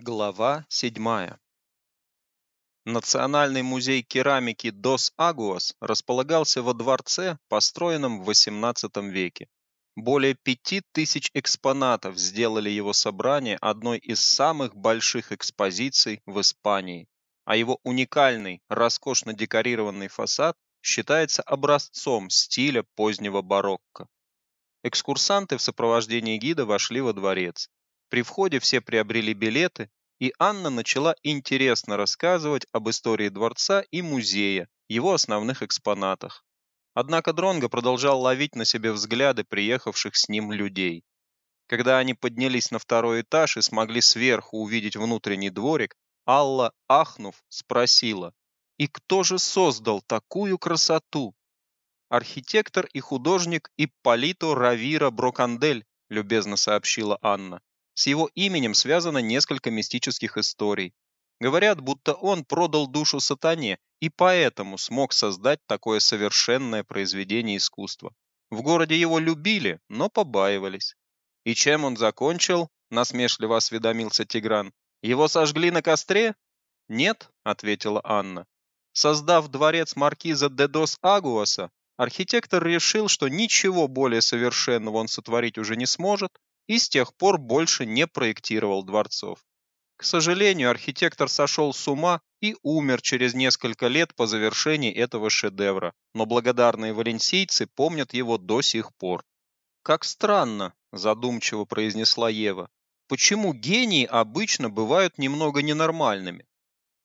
Глава 7. Национальный музей керамики Дос Агуас располагался во дворце, построенном в XVIII веке. Более пяти тысяч экспонатов сделали его собрание одной из самых больших экспозиций в Испании, а его уникальный, роскошно декорированный фасад считается образцом стиля позднего барокко. Экскурсанты в сопровождении гида вошли во дворец. При входе все приобрели билеты, и Анна начала интересно рассказывать об истории дворца и музея, его основных экспонатах. Однако Дронго продолжал ловить на себе взгляды приехавших с ним людей. Когда они поднялись на второй этаж и смогли сверху увидеть внутренний дворик, Алла, ахнув, спросила: "И кто же создал такую красоту?" "Архитектор и художник Ипполито Равира Брокандель", любезно сообщила Анна. С его именем связано несколько мистических историй. Говорят, будто он продал душу сатане и поэтому смог создать такое совершенное произведение искусства. В городе его любили, но побаивались. И чем он закончил? насмешливо осведомился Тигран. Его сожгли на костре? Нет, ответила Анна. Создав дворец маркиза де дос Агуаса, архитектор решил, что ничего более совершенного он сотворить уже не сможет, и с тех пор больше не проектировал дворцов. К сожалению, архитектор сошел с ума и умер через несколько лет по завершении этого шедевра, но благодарные валенсийцы помнят его до сих пор. Как странно, задумчиво произнесла Ева. Почему гении обычно бывают немного ненормальными?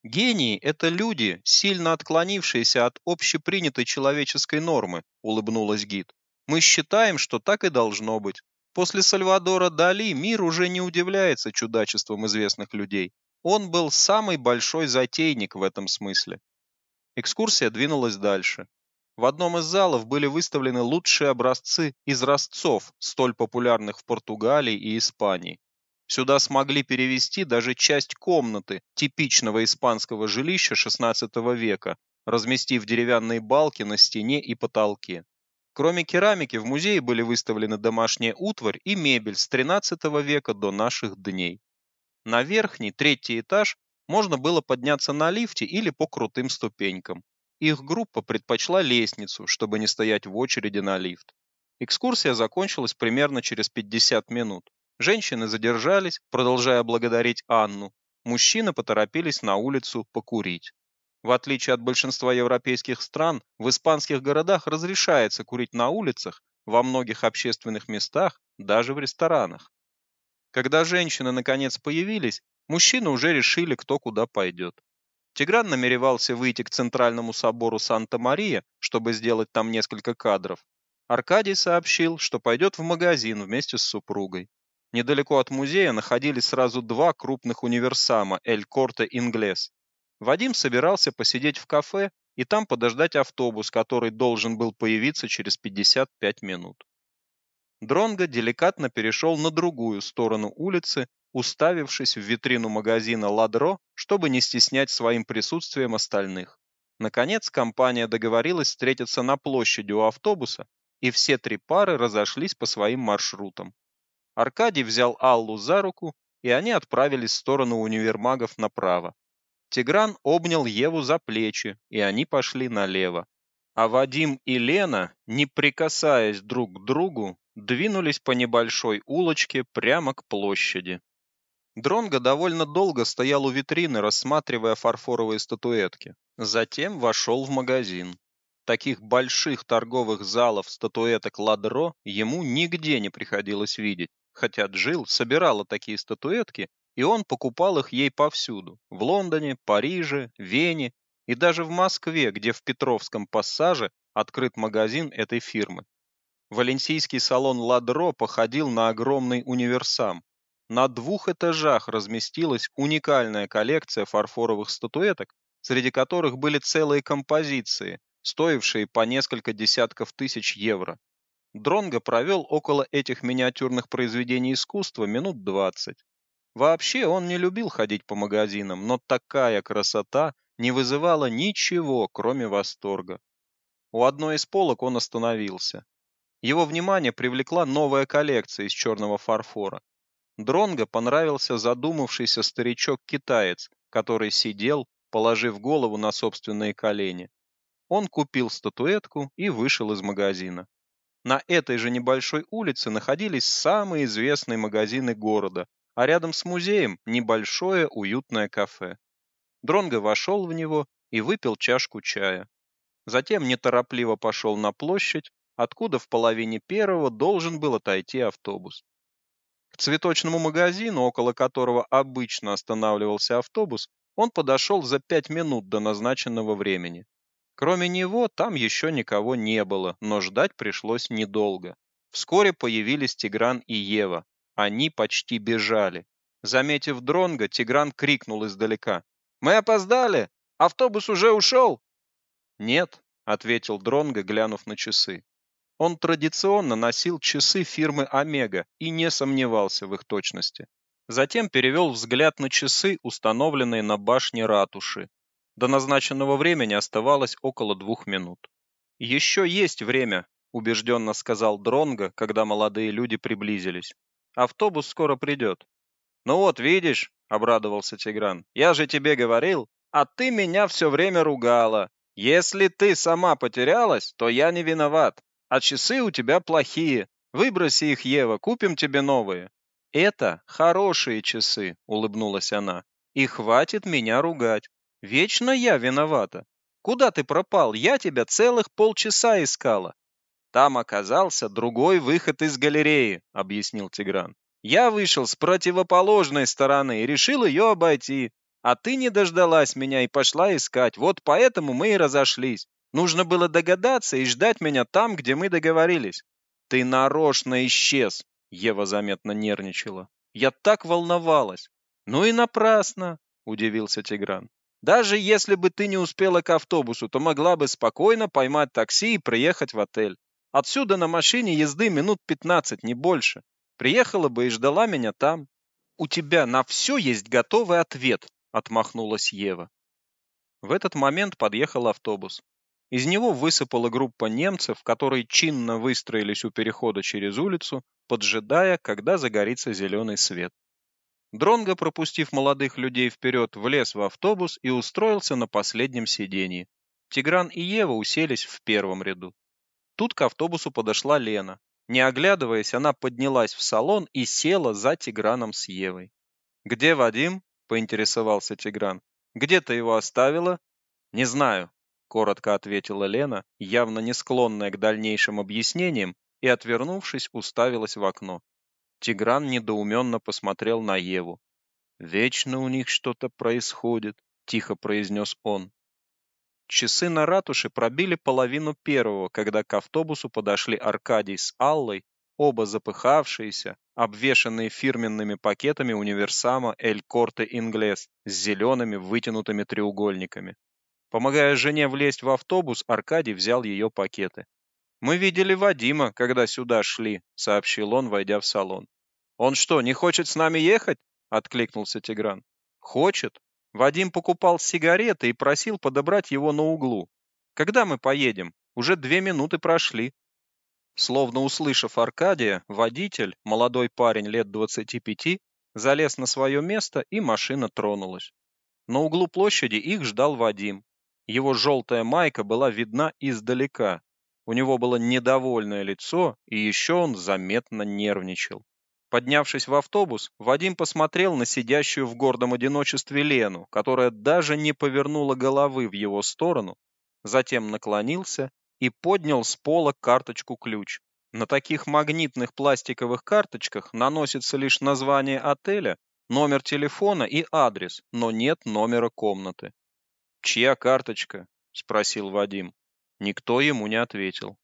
Гении это люди, сильно отклонившиеся от общепринятой человеческой нормы, улыбнулась гид. Мы считаем, что так и должно быть. После Сальвадора Дали мир уже не удивляется чудачествам известных людей. Он был самый большой затейник в этом смысле. Экскурсия двинулась дальше. В одном из залов были выставлены лучшие образцы из разцов, столь популярных в Португалии и Испании. Сюда смогли перевести даже часть комнаты типичного испанского жилища XVI века, разместив деревянные балки на стене и потолке. Кроме керамики, в музее были выставлены домашняя утварь и мебель с XIII века до наших дней. На верхний, третий этаж можно было подняться на лифте или по крутым ступенькам. Их группа предпочла лестницу, чтобы не стоять в очереди на лифт. Экскурсия закончилась примерно через 50 минут. Женщины задержались, продолжая благодарить Анну. Мужчины поторопились на улицу покурить. В отличие от большинства европейских стран, в испанских городах разрешается курить на улицах, во многих общественных местах, даже в ресторанах. Когда женщины наконец появились, мужчины уже решили, кто куда пойдет. Тигран намеревался выйти к центральному собору Санта-Мария, чтобы сделать там несколько кадров. Аркадий сообщил, что пойдет в магазин вместе с супругой. Недалеко от музея находились сразу два крупных универсама Эль Корте Инглес. Вадим собирался посидеть в кафе и там подождать автобус, который должен был появиться через 55 минут. Дронго деликатно перешел на другую сторону улицы, уставившись в витрину магазина Ладро, чтобы не стеснять своим присутствием остальных. Наконец компания договорилась встретиться на площади у автобуса, и все три пары разошлись по своим маршрутам. Аркадий взял Аллу за руку, и они отправились в сторону универмагов направо. Тигран обнял Еву за плечи, и они пошли налево. А Вадим и Лена, не прикасаясь друг к другу, двинулись по небольшой улочке прямо к площади. Дронго довольно долго стоял у витрины, рассматривая фарфоровые статуэтки. Затем вошел в магазин. Таких больших торговых залов статуэток Ладро ему нигде не приходилось видеть, хотя Джил собирала такие статуэтки и он покупал их ей повсюду: в Лондоне, Париже, Вене и даже в Москве, где в Петровском пассаже открыт магазин этой фирмы. Валенсийский салон Ладро походил на огромный универсам. На двух этажах разместилась уникальная коллекция фарфоровых статуэток, среди которых были целые композиции, стоившие по несколько десятков тысяч евро. Дронго провел около этих миниатюрных произведений искусства минут двадцать. Вообще он не любил ходить по магазинам, но такая красота не вызывала ничего, кроме восторга. У одной из полок он остановился. Его внимание привлекла новая коллекция из черного фарфора. Дронго понравился задумавшийся старичок-китаец, который сидел, положив голову на собственные колени. Он купил статуэтку и вышел из магазина. На этой же небольшой улице находились самые известные магазины города, а рядом с музеем небольшое уютное кафе. Дронго вошел в него и выпил чашку чая. Затем неторопливо пошел на площадь, откуда в половине первого должен был отойти автобус. К цветочному магазину, около которого обычно останавливался автобус, он подошел за пять минут до назначенного времени. Кроме него там еще никого не было, но ждать пришлось недолго. Вскоре появились Тигран и Ева. Они почти бежали. Заметив Дронга, Тигран крикнул издалека: "Мы опоздали! Автобус уже ушел!» "Нет", ответил Дронга, глянув на часы. Он традиционно носил часы фирмы Омега и не сомневался в их точности. Затем перевел взгляд на часы, установленные на башне ратуши. До назначенного времени оставалось около двух минут. «Еще есть время», — убежденно сказал Дронго, когда молодые люди приблизились. «Автобус скоро придет». «Ну вот, видишь», — обрадовался Тигран, — «я же тебе говорил, а ты меня все время ругала. Если ты сама потерялась, то я не виноват а часы у тебя плохие. Выброси их, Ева, купим тебе новые. Это хорошие часы, улыбнулась она. И хватит меня ругать. Вечно я виновата. Куда ты пропал? Я тебя целых полчаса искала. Там оказался другой выход из галереи, объяснил Тигран. Я вышел с противоположной стороны и решил ее обойти. А ты не дождалась меня и пошла искать. Вот поэтому мы и разошлись. Нужно было догадаться и ждать меня там, где мы договорились. Ты нарочно исчез, Ева заметно нервничала. Я так волновалась. Ну и напрасно, удивился Тигран. Даже если бы ты не успела к автобусу, то могла бы спокойно поймать такси и приехать в отель. Отсюда на машине езды минут 15, не больше. Приехала бы и ждала меня там. У тебя на все есть готовый ответ, отмахнулась Ева. В этот момент подъехал автобус. Из него высыпала группа немцев, которые чинно выстроились у перехода через улицу, поджидая, когда загорится зеленый свет. Дронго, пропустив молодых людей вперед, влез в автобус и устроился на последнем сиденье. Тигран и Ева уселись в первом ряду. Тут к автобусу подошла Лена. Не оглядываясь, она поднялась в салон и села за Тиграном с Евой. «Где Вадим?» – поинтересовался Тигран. «Где ты его оставила?» «Не знаю коротко ответила Лена, явно не склонная к дальнейшим объяснениям, и, отвернувшись, уставилась в окно. Тигран недоуменно посмотрел на Еву. Вечно у них что-то происходит, тихо произнес он. Часы на ратуше пробили половину первого, когда к автобусу подошли Аркадий с Аллой, оба запыхавшиеся, обвешанные фирменными пакетами универсама Эль Корте Инглес с зелеными вытянутыми треугольниками. Помогая жене влезть в автобус, Аркадий взял ее пакеты. Мы видели Вадима, когда сюда шли, сообщил он, войдя в салон. Он что, не хочет с нами ехать? откликнулся Тигран. Хочет. Вадим покупал сигареты и просил подобрать его на углу. Когда мы поедем? Уже две минуты прошли. Словно услышав Аркадия, водитель, молодой парень лет двадцати пяти, залез на свое место, и машина тронулась. На углу площади их ждал Вадим. Его желтая майка была видна издалека. У него было недовольное лицо, и еще он заметно нервничал. Поднявшись в автобус, Вадим посмотрел на сидящую в гордом одиночестве Лену, которая даже не повернула головы в его сторону, затем наклонился и поднял с пола карточку-ключ. На таких магнитных пластиковых карточках наносится лишь название отеля, номер телефона и адрес, но нет номера комнаты. «Чья карточка?» – спросил Вадим. Никто ему не ответил.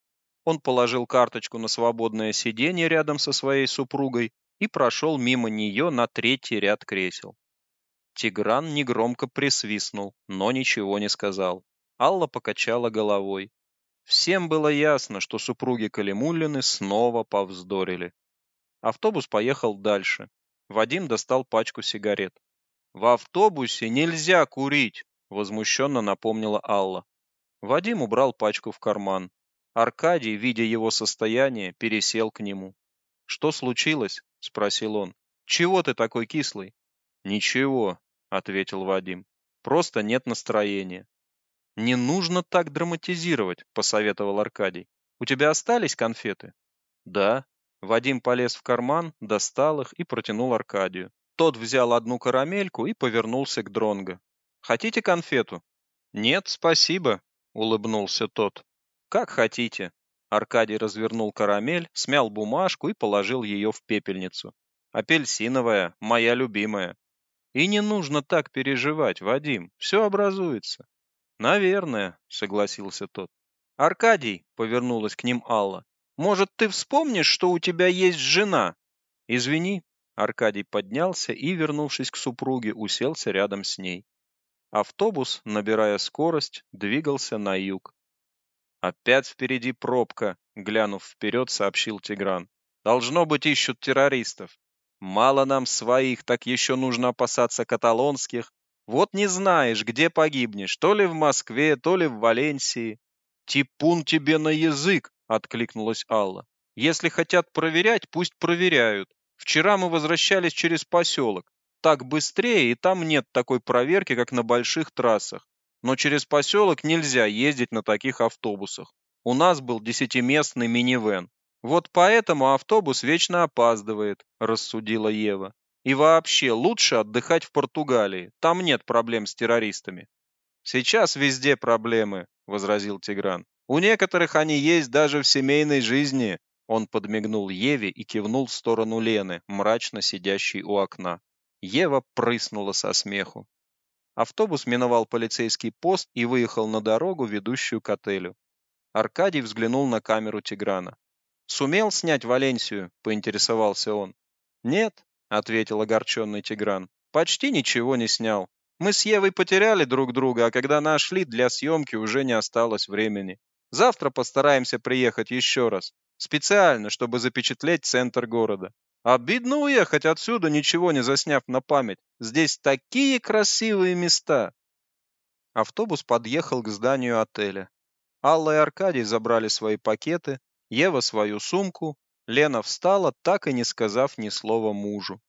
Он положил карточку на свободное сиденье рядом со своей супругой и прошел мимо нее на третий ряд кресел. Тигран негромко присвистнул, но ничего не сказал. Алла покачала головой. Всем было ясно, что супруги Калимуллины снова повздорили. Автобус поехал дальше. Вадим достал пачку сигарет. В автобусе нельзя курить, возмущенно напомнила Алла. Вадим убрал пачку в карман. Аркадий, видя его состояние, пересел к нему. Что случилось? спросил он. Чего ты такой кислый? Ничего, ответил Вадим. Просто нет настроения. Не нужно так драматизировать, посоветовал Аркадий. У тебя остались конфеты? Да. Вадим полез в карман, достал их и протянул Аркадию. Тот взял одну карамельку и повернулся к Дронго. Хотите конфету? Нет, спасибо, улыбнулся тот. Как хотите. Аркадий развернул карамель, смял бумажку и положил ее в пепельницу. Апельсиновая, моя любимая. И не нужно так переживать, Вадим, все образуется. Наверное, согласился тот. Аркадий, повернулась к ним Алла. Может, ты вспомнишь, что у тебя есть жена? Извини. Аркадий поднялся и, вернувшись к супруге, уселся рядом с ней. Автобус, набирая скорость, двигался на юг. Опять впереди пробка, глянув вперед, сообщил Тигран. Должно быть, ищут террористов. Мало нам своих, так еще нужно опасаться каталонских. Вот не знаешь, где погибнешь, то ли в Москве, то ли в Валенсии. Типун тебе на язык, откликнулась Алла. Если хотят проверять, пусть проверяют. Вчера мы возвращались через поселок. Так быстрее, и там нет такой проверки, как на больших трассах но через поселок нельзя ездить на таких автобусах. У нас был десятиместный минивэн. Вот поэтому автобус вечно опаздывает, рассудила Ева. И вообще лучше отдыхать в Португалии. Там нет проблем с террористами. Сейчас везде проблемы, возразил Тигран. У некоторых они есть даже в семейной жизни. Он подмигнул Еве и кивнул в сторону Лены, мрачно сидящей у окна. Ева прыснула со смеху. Автобус миновал полицейский пост и выехал на дорогу, ведущую к отелю. Аркадий взглянул на камеру Тиграна. Сумел снять Валенсию, поинтересовался он. Нет, ответил огорченный Тигран. Почти ничего не снял. Мы с Евой потеряли друг друга, а когда нашли, для съемки уже не осталось времени. Завтра постараемся приехать еще раз, специально, чтобы запечатлеть центр города. Обидно уехать отсюда, ничего не засняв на память. Здесь такие красивые места. Автобус подъехал к зданию отеля. Алла и Аркадий забрали свои пакеты, Ева свою сумку, Лена встала, так и не сказав ни слова мужу.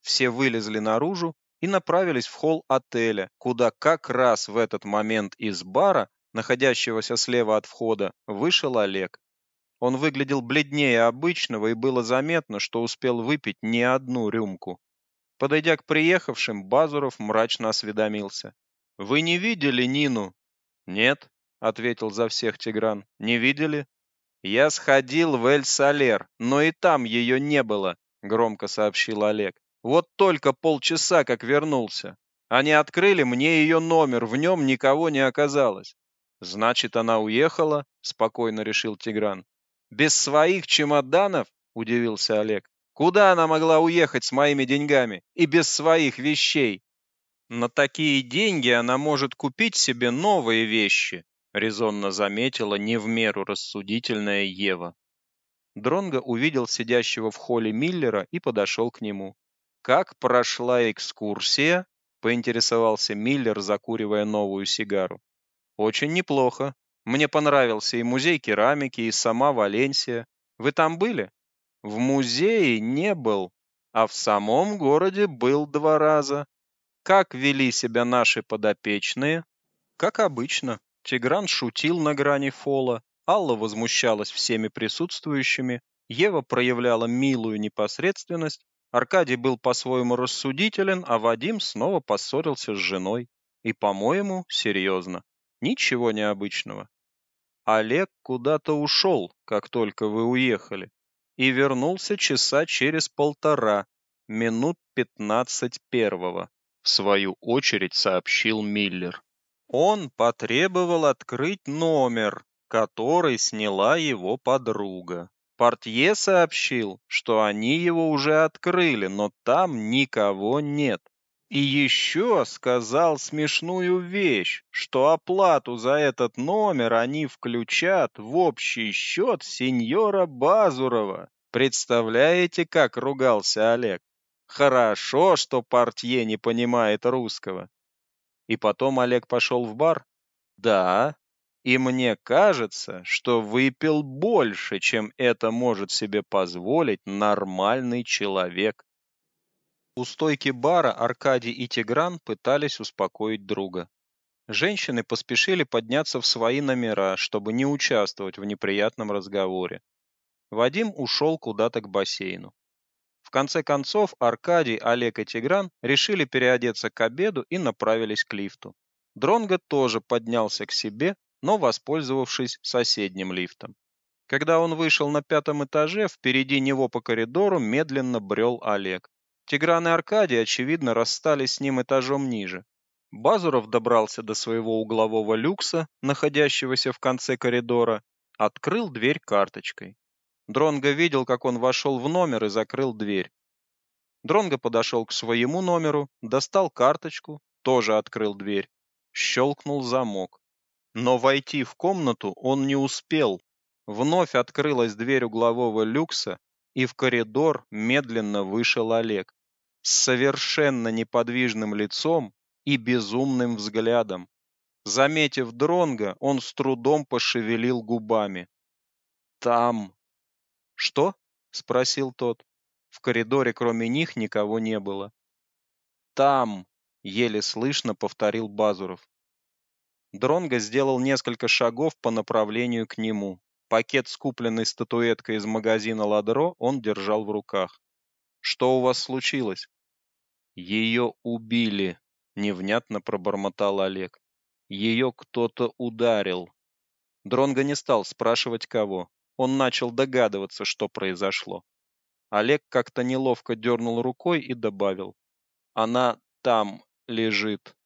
Все вылезли наружу и направились в холл отеля, куда как раз в этот момент из бара, находящегося слева от входа, вышел Олег. Он выглядел бледнее обычного, и было заметно, что успел выпить не одну рюмку. Подойдя к приехавшим, Базуров мрачно осведомился: "Вы не видели Нину?" "Нет", ответил за всех Тигран. "Не видели?" "Я сходил в Эль-Салер, но и там ее не было", громко сообщил Олег. "Вот только полчаса как вернулся. Они открыли мне ее номер, в нем никого не оказалось". "Значит, она уехала?" спокойно решил Тигран. Без своих чемоданов? удивился Олег. Куда она могла уехать с моими деньгами и без своих вещей? На такие деньги она может купить себе новые вещи, резонно заметила не в меру рассудительная Ева. Дронго увидел сидящего в холле Миллера и подошел к нему. Как прошла экскурсия? поинтересовался Миллер, закуривая новую сигару. Очень неплохо, мне понравился и музей керамики, и сама Валенсия. Вы там были? В музее не был, а в самом городе был два раза. Как вели себя наши подопечные? Как обычно. Тигран шутил на грани фола, Алла возмущалась всеми присутствующими, Ева проявляла милую непосредственность, Аркадий был по-своему рассудителен, а Вадим снова поссорился с женой. И, по-моему, серьезно. Ничего необычного. Олег куда-то ушел, как только вы уехали, и вернулся часа через полтора, минут пятнадцать первого, в свою очередь сообщил Миллер. Он потребовал открыть номер, который сняла его подруга. Портье сообщил, что они его уже открыли, но там никого нет. И еще сказал смешную вещь, что оплату за этот номер они включат в общий счет сеньора Базурова. Представляете, как ругался Олег? Хорошо, что портье не понимает русского. И потом Олег пошел в бар? Да. И мне кажется, что выпил больше, чем это может себе позволить нормальный человек. У стойки бара Аркадий и Тигран пытались успокоить друга. Женщины поспешили подняться в свои номера, чтобы не участвовать в неприятном разговоре. Вадим ушел куда-то к бассейну. В конце концов Аркадий, Олег и Тигран решили переодеться к обеду и направились к лифту. Дронго тоже поднялся к себе, но воспользовавшись соседним лифтом. Когда он вышел на пятом этаже, впереди него по коридору медленно брел Олег. Тигран и Аркадий, очевидно, расстались с ним этажом ниже. Базуров добрался до своего углового люкса, находящегося в конце коридора, открыл дверь карточкой. Дронго видел, как он вошел в номер и закрыл дверь. Дронго подошел к своему номеру, достал карточку, тоже открыл дверь, щелкнул замок. Но войти в комнату он не успел. Вновь открылась дверь углового люкса, и в коридор медленно вышел Олег с совершенно неподвижным лицом и безумным взглядом. Заметив Дронга, он с трудом пошевелил губами. Там. Что? спросил тот. В коридоре кроме них никого не было. Там, еле слышно повторил Базуров. Дронго сделал несколько шагов по направлению к нему. Пакет с купленной статуэткой из магазина Ладро он держал в руках. Что у вас случилось? Ее убили, невнятно пробормотал Олег. Ее кто-то ударил. Дронго не стал спрашивать кого. Он начал догадываться, что произошло. Олег как-то неловко дернул рукой и добавил: "Она там лежит".